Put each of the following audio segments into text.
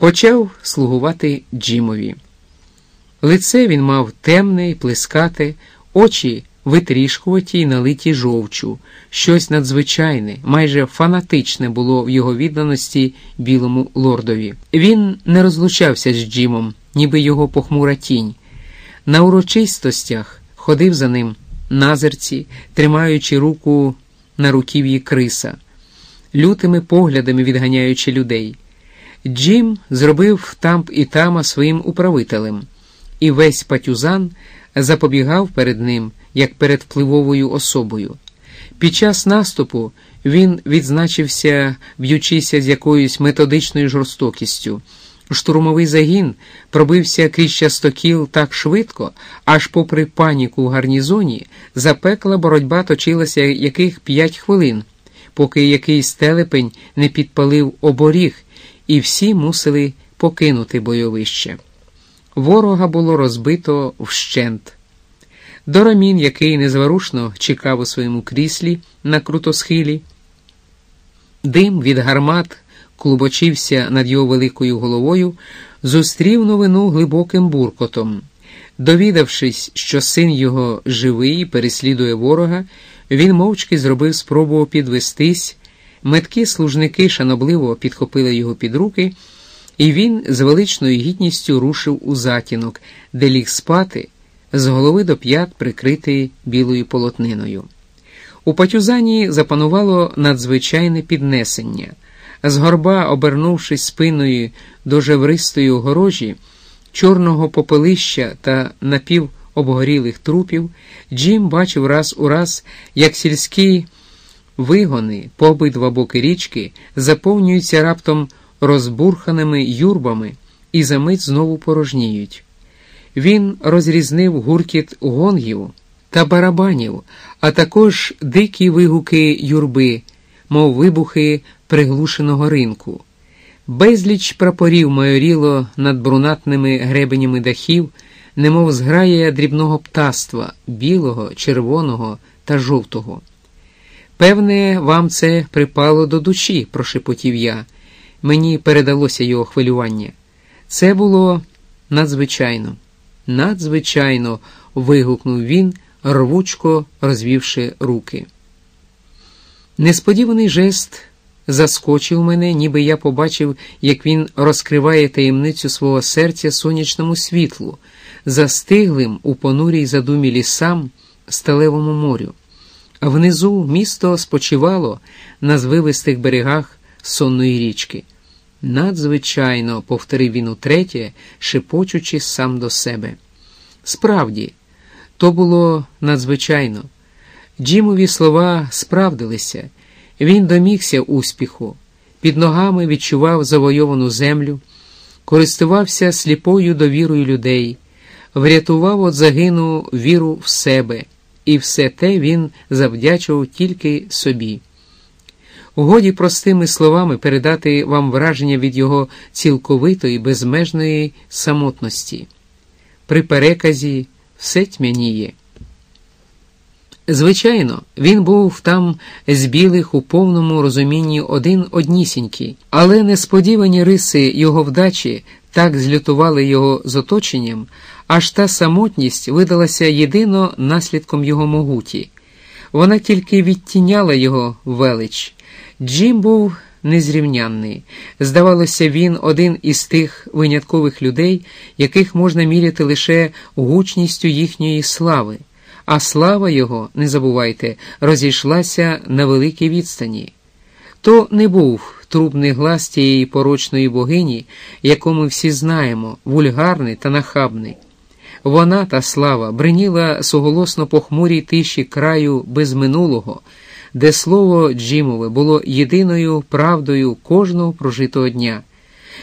почав слугувати Джимові. Лице він мав темне і плескате, очі витрішкуваті й налиті жовчу, щось надзвичайне, майже фанатичне було в його відданості білому лордові. Він не розлучався з Джимом, ніби його похмура тінь. На урочистостях ходив за ним назерці, тримаючи руку на руків'ї криса, лютими поглядами відганяючи людей. Джим зробив тамп і тама своїм управителем, і весь патюзан запобігав перед ним, як перед впливовою особою. Під час наступу він відзначився, б'ючися з якоюсь методичною жорстокістю. Штурмовий загін пробився крізь частокіл так швидко, аж попри паніку в гарнізоні, запекла боротьба точилася яких п'ять хвилин, поки якийсь телепень не підпалив оборіг, і всі мусили покинути бойовище. Ворога було розбито вщент. Дорамін, який незворушно чекав у своєму кріслі на крутосхилі, дим від гармат клубочився над його великою головою, зустрів новину глибоким буркотом. Довідавшись, що син його живий переслідує ворога, він мовчки зробив спробу підвестись, меткі служники шанобливо підхопили його під руки, і він з величною гідністю рушив у затінок, де ліг спати, з голови до п'ят прикритий білою полотниною. У патюзані запанувало надзвичайне піднесення. З горба, обернувшись спиною до жевристої огорожі, чорного попелища та напівобгорілих трупів, Джим бачив раз у раз, як сільські вигони по обидва боки річки заповнюються раптом розбурханими юрбами і за мить знову порожніють. Він розрізнив гуркіт гонгів та барабанів, а також дикі вигуки юрби, мов вибухи приглушеного ринку. Безліч прапорів майоріло над брунатними гребенями дахів, немов зграє дрібного птаства білого, червоного та жовтого. Певне, вам це припало до душі, прошепотів я. Мені передалося його хвилювання. Це було надзвичайно, надзвичайно. вигукнув він, рвучко розвівши руки. Несподіваний жест заскочив мене, ніби я побачив, як він розкриває таємницю свого серця сонячному світлу, застиглим у понурій задумі лісам сталевому морю. Внизу місто спочивало на звивистих берегах сонної річки. Надзвичайно, повторив він утретє, шепочучи сам до себе. Справді, то було надзвичайно. Джимові слова справдилися. Він домігся успіху, під ногами відчував завойовану землю, користувався сліпою довірою людей, врятував от загину віру в себе, і все те він завдячував тільки собі. Годі простими словами передати вам враження від його цілковитої, безмежної самотності. При переказі все тьмяніє. Звичайно, він був там з білих у повному розумінні один однісінький, але несподівані риси його вдачі так злютували його з оточенням, аж та самотність видалася єдино наслідком його могуті. Вона тільки відтіняла його велич. Джим був незрівнянний. Здавалося, він один із тих виняткових людей, яких можна міряти лише гучністю їхньої слави а слава його, не забувайте, розійшлася на великій відстані. То не був трубний глас тієї порочної богині, яку ми всі знаємо, вульгарний та нахабний. Вона та слава бриніла суголосно похмурій тиші краю без минулого, де слово Джимове було єдиною правдою кожного прожитого дня.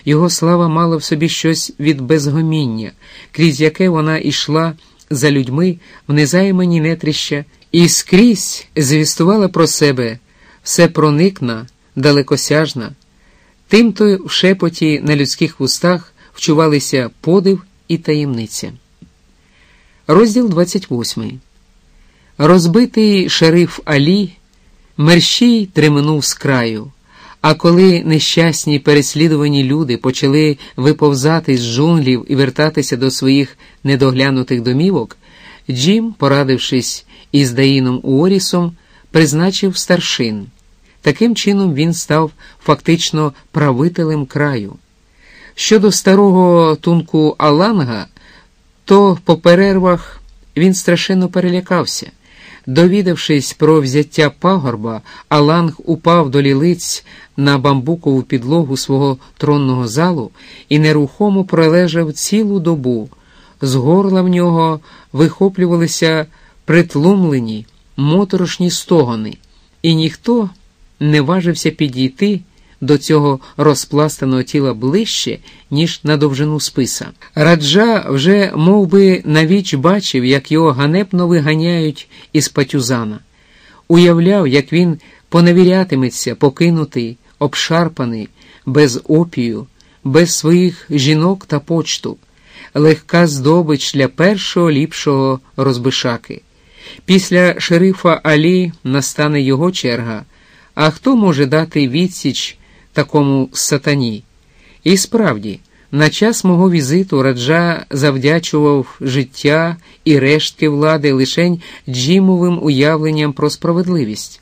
Його слава мала в собі щось від безгоміння, крізь яке вона йшла за людьми в незаймані нетрища і скрізь звістувала про себе все проникна, далекосяжна. Тимто в шепоті на людських вустах вчувалися подив і таємниця. Розділ 28 Розбитий шериф Алі мерщій триминув з краю, А коли нещасні переслідувані люди почали виповзати з джунглів і вертатися до своїх недоглянутих домівок, Джим, порадившись із Даїном Уорісом, призначив старшин. Таким чином він став фактично правителем краю. Щодо старого тунку Аланга, то по перервах він страшенно перелякався. Довідавшись про взяття пагорба, Аланг упав до лілиць на бамбукову підлогу свого тронного залу і нерухомо пролежав цілу добу. З горла в нього вихоплювалися притлумлені, моторошні стогони, і ніхто не важився підійти до цього розпластаного тіла ближче, ніж на довжину списа. Раджа вже мов би, навіч бачив, як його ганебно виганяють із патюзана, уявляв, як він поневірятиметься, покинутий, обшарпаний, без опію, без своїх жінок та почту, легка здобич для першого ліпшого розбишаки. Після шерифа Алі настане його черга. А хто може дати відсіч такому сатані? І справді, на час мого візиту раджа завдячував життя і рештки влади лишень джімовим уявленням про справедливість.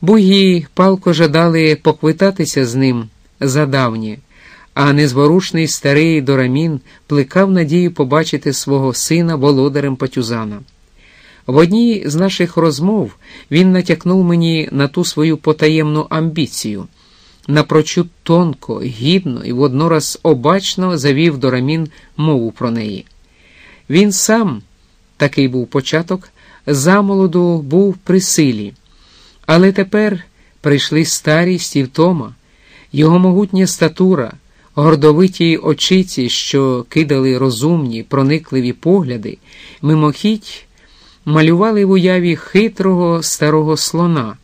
Бугі палко жадали поквитатися з ним за давнє, а незворушний старий Дорамін плекав надію побачити свого сина володарем Патюзана. В одній з наших розмов він натякнув мені на ту свою потаємну амбіцію, напрочуд тонко, гідно і воднораз обачно завів до рамін мову про неї. Він сам, такий був початок, замолоду був при силі, але тепер прийшли старість і втома, його могутня статура, гордовиті очиці, що кидали розумні, проникливі погляди, мимохідь малювали в уяві хитрого старого слона.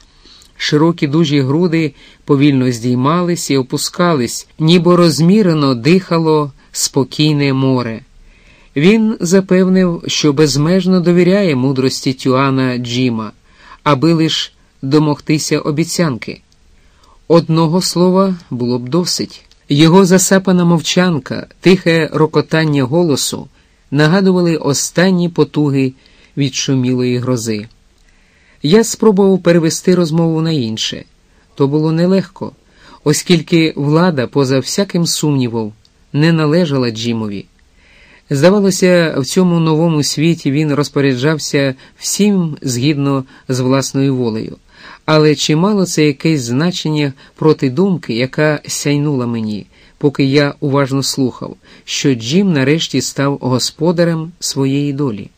Широкі дужі груди повільно здіймались і опускались, ніби розмірено дихало спокійне море. Він запевнив, що безмежно довіряє мудрості Тюана Джима, аби лиш домогтися обіцянки. Одного слова було б досить. Його засапана мовчанка, тихе рокотання голосу нагадували останні потуги від шумілої грози. Я спробував перевести розмову на інше. То було нелегко, оскільки влада, поза всяким сумнівом, не належала Джимові. Здавалося, в цьому новому світі він розпоряджався всім згідно з власною волею, але чи мало це якесь значення проти думки, яка сяйнула мені, поки я уважно слухав, що Джим нарешті став господарем своєї долі.